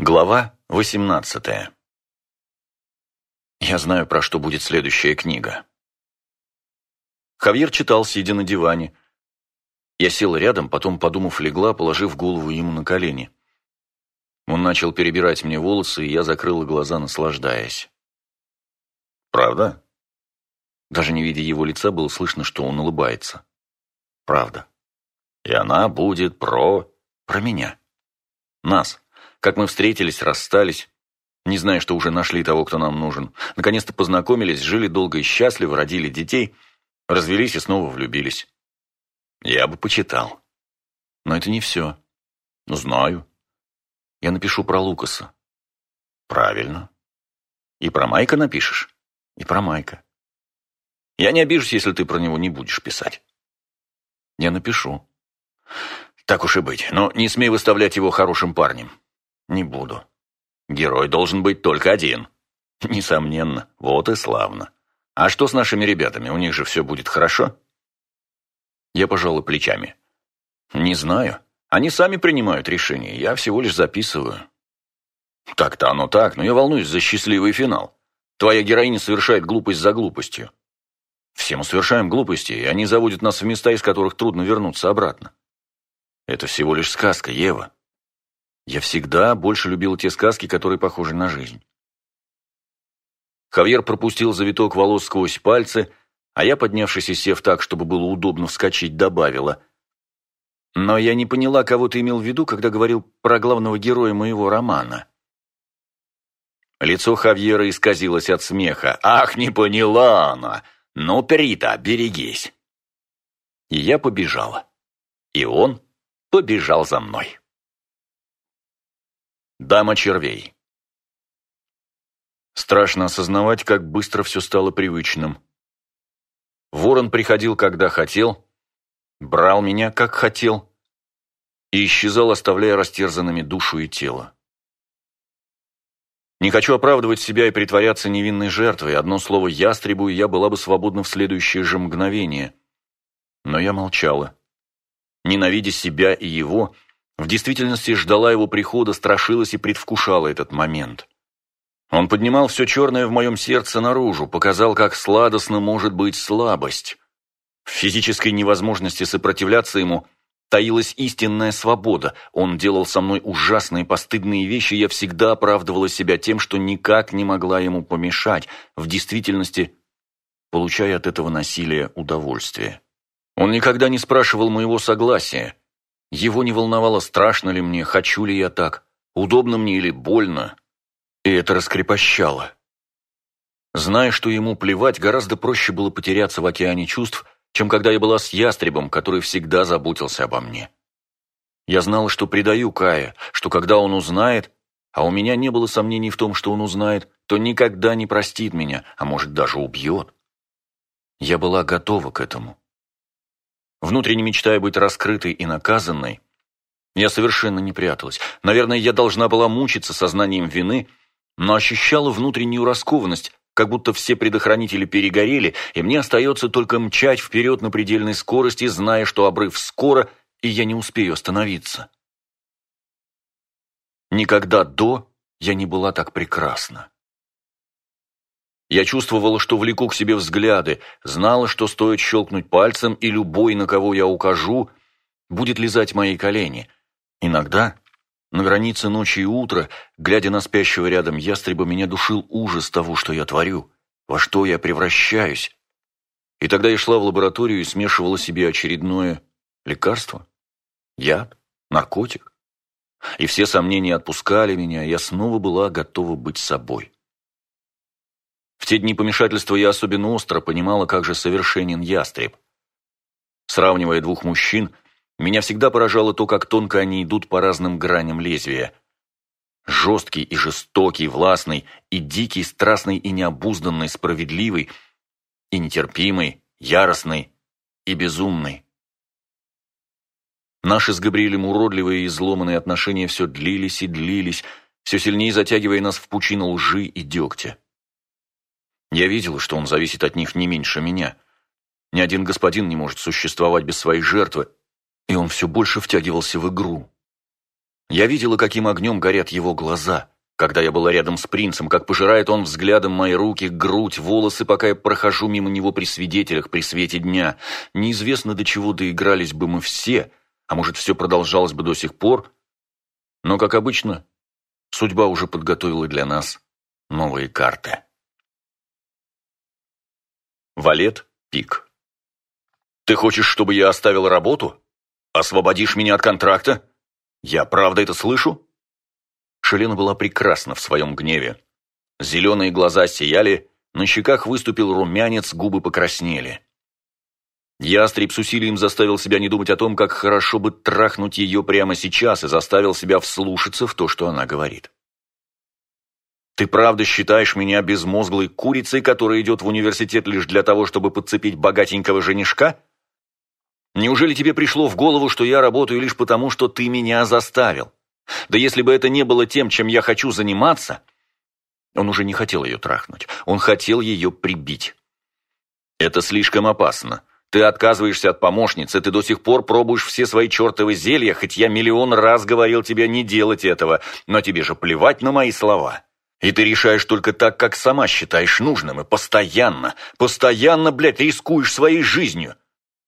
Глава 18 Я знаю, про что будет следующая книга. Хавьер читал, сидя на диване. Я сел рядом, потом, подумав, легла, положив голову ему на колени. Он начал перебирать мне волосы, и я закрыла глаза, наслаждаясь. «Правда?» Даже не видя его лица, было слышно, что он улыбается. «Правда. И она будет про... про меня. Нас» как мы встретились, расстались, не зная, что уже нашли того, кто нам нужен. Наконец-то познакомились, жили долго и счастливо, родили детей, развелись и снова влюбились. Я бы почитал. Но это не все. Ну, знаю. Я напишу про Лукаса. Правильно. И про Майка напишешь? И про Майка. Я не обижусь, если ты про него не будешь писать. Я напишу. Так уж и быть, но не смей выставлять его хорошим парнем. Не буду. Герой должен быть только один. Несомненно. Вот и славно. А что с нашими ребятами? У них же все будет хорошо? Я пожал плечами. Не знаю. Они сами принимают решения. Я всего лишь записываю. Так-то оно так, но я волнуюсь за счастливый финал. Твоя героиня совершает глупость за глупостью. Все мы совершаем глупости, и они заводят нас в места, из которых трудно вернуться обратно. Это всего лишь сказка, Ева. Я всегда больше любил те сказки, которые похожи на жизнь. Хавьер пропустил завиток волос сквозь пальцы, а я, поднявшись и сев так, чтобы было удобно вскочить, добавила. Но я не поняла, кого ты имел в виду, когда говорил про главного героя моего романа. Лицо Хавьера исказилось от смеха. «Ах, не поняла она! Ну, Перита, берегись!» И я побежала. И он побежал за мной. Дама червей. Страшно осознавать, как быстро все стало привычным. Ворон приходил, когда хотел, брал меня, как хотел, и исчезал, оставляя растерзанными душу и тело. Не хочу оправдывать себя и притворяться невинной жертвой. Одно слово «ястребу», и я была бы свободна в следующее же мгновение. Но я молчала. Ненавидя себя и его, в действительности ждала его прихода, страшилась и предвкушала этот момент. Он поднимал все черное в моем сердце наружу, показал, как сладостно может быть слабость. В физической невозможности сопротивляться ему таилась истинная свобода. Он делал со мной ужасные постыдные вещи, я всегда оправдывала себя тем, что никак не могла ему помешать, в действительности получая от этого насилия удовольствие. Он никогда не спрашивал моего согласия, его не волновало, страшно ли мне, хочу ли я так, удобно мне или больно. И это раскрепощало. Зная, что ему плевать, гораздо проще было потеряться в океане чувств, чем когда я была с ястребом, который всегда заботился обо мне. Я знала, что предаю Кая, что когда он узнает, а у меня не было сомнений в том, что он узнает, то никогда не простит меня, а может даже убьет. Я была готова к этому. Внутренне мечтая быть раскрытой и наказанной, я совершенно не пряталась. Наверное, я должна была мучиться сознанием вины, но ощущала внутреннюю раскованность, как будто все предохранители перегорели, и мне остается только мчать вперед на предельной скорости, зная, что обрыв скоро, и я не успею остановиться. Никогда до я не была так прекрасна. Я чувствовала, что влеку к себе взгляды, знала, что стоит щелкнуть пальцем, и любой, на кого я укажу, будет лизать мои колени. Иногда, на границе ночи и утра, глядя на спящего рядом ястреба, меня душил ужас того, что я творю, во что я превращаюсь. И тогда я шла в лабораторию и смешивала себе очередное лекарство, яд, наркотик. И все сомнения отпускали меня, я снова была готова быть собой. Те дни помешательства я особенно остро понимала, как же совершенен ястреб. Сравнивая двух мужчин, меня всегда поражало то, как тонко они идут по разным граням лезвия. Жесткий и жестокий, властный, и дикий, страстный и необузданный, справедливый, и нетерпимый, яростный и безумный. Наши с Габриэлем уродливые и изломанные отношения все длились и длились, все сильнее затягивая нас в пучину лжи и дегтя. Я видела, что он зависит от них не меньше меня. Ни один господин не может существовать без своей жертвы, и он все больше втягивался в игру. Я видела, каким огнем горят его глаза, когда я была рядом с принцем, как пожирает он взглядом мои руки, грудь, волосы, пока я прохожу мимо него при свидетелях, при свете дня. Неизвестно, до чего доигрались бы мы все, а может, все продолжалось бы до сих пор. Но, как обычно, судьба уже подготовила для нас новые карты. Валет Пик. «Ты хочешь, чтобы я оставил работу? Освободишь меня от контракта? Я правда это слышу?» Шелена была прекрасна в своем гневе. Зеленые глаза сияли, на щеках выступил румянец, губы покраснели. Ястреб с усилием заставил себя не думать о том, как хорошо бы трахнуть ее прямо сейчас, и заставил себя вслушаться в то, что она говорит. «Ты правда считаешь меня безмозглой курицей, которая идет в университет лишь для того, чтобы подцепить богатенького женишка? Неужели тебе пришло в голову, что я работаю лишь потому, что ты меня заставил? Да если бы это не было тем, чем я хочу заниматься...» Он уже не хотел ее трахнуть, он хотел ее прибить. «Это слишком опасно. Ты отказываешься от помощницы, ты до сих пор пробуешь все свои чертовы зелья, хоть я миллион раз говорил тебе не делать этого, но тебе же плевать на мои слова. И ты решаешь только так, как сама считаешь нужным, и постоянно, постоянно, блядь, рискуешь своей жизнью.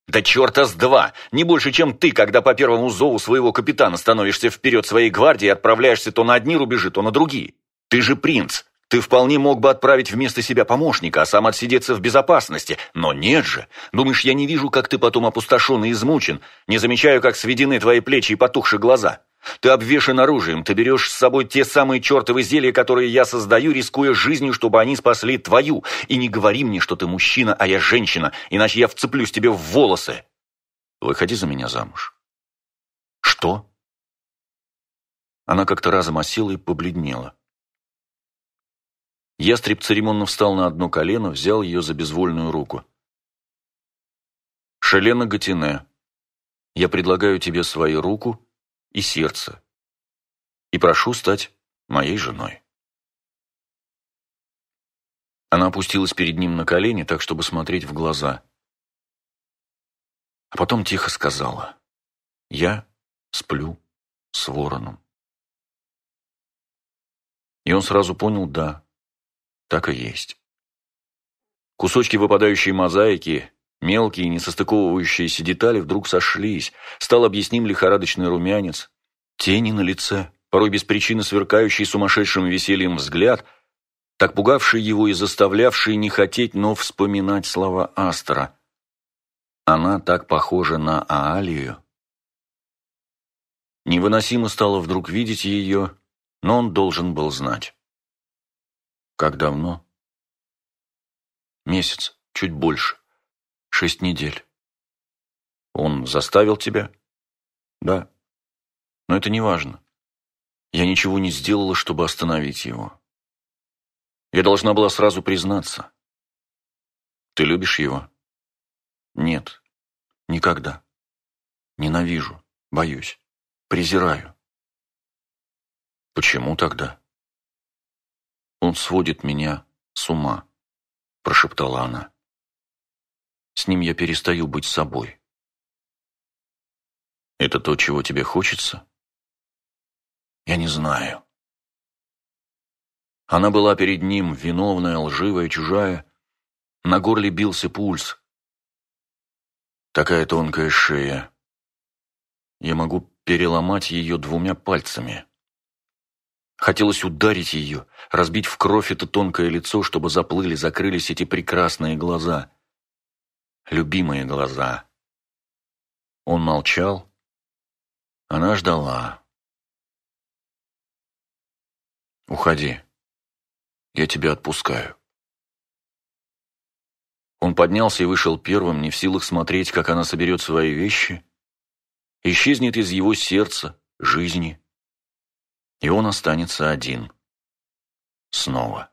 Да черта с два! Не больше, чем ты, когда по первому зову своего капитана становишься вперед своей гвардии и отправляешься то на одни рубежи, то на другие. Ты же принц, ты вполне мог бы отправить вместо себя помощника, а сам отсидеться в безопасности. Но нет же. Думаешь, я не вижу, как ты потом опустошен и измучен? Не замечаю, как сведены твои плечи и потухши глаза? Ты обвешан оружием, ты берешь с собой те самые чертовы зелья, которые я создаю, рискуя жизнью, чтобы они спасли твою. И не говори мне, что ты мужчина, а я женщина, иначе я вцеплюсь тебе в волосы. Выходи за меня замуж. Что? Она как-то разом осела и побледнела. Ястреб церемонно встал на одно колено, взял ее за безвольную руку. «Шелена Гатине, я предлагаю тебе свою руку и сердце и прошу стать моей женой». Она опустилась перед ним на колени, так, чтобы смотреть в глаза. А потом тихо сказала, «Я сплю с вороном». И он сразу понял, да, так и есть. Кусочки выпадающей мозаики, мелкие, несостыковывающиеся детали вдруг сошлись, стал объясним лихорадочный румянец, тени на лице, порой без причины сверкающий сумасшедшим весельем взгляд, так пугавший его и заставлявший не хотеть, но вспоминать слова Астера. Она так похожа на Аалию. Невыносимо стало вдруг видеть ее, но он должен был знать. Как давно? Месяц, чуть больше. Шесть недель. Он заставил тебя? Да. Но это не важно. Я ничего не сделала, чтобы остановить его. Я должна была сразу признаться. Ты любишь его? Нет. Никогда. Ненавижу. Боюсь. Презираю. Почему тогда? «Он сводит меня с ума», — прошептала она. «С ним я перестаю быть собой». «Это то, чего тебе хочется?» «Я не знаю». Она была перед ним, виновная, лживая, чужая. На горле бился пульс. Такая тонкая шея. Я могу переломать ее двумя пальцами. Хотелось ударить ее, разбить в кровь это тонкое лицо, чтобы заплыли, закрылись эти прекрасные глаза. Любимые глаза. Он молчал. Она ждала. «Уходи. Я тебя отпускаю». Он поднялся и вышел первым, не в силах смотреть, как она соберет свои вещи, исчезнет из его сердца, жизни, и он останется один. Снова.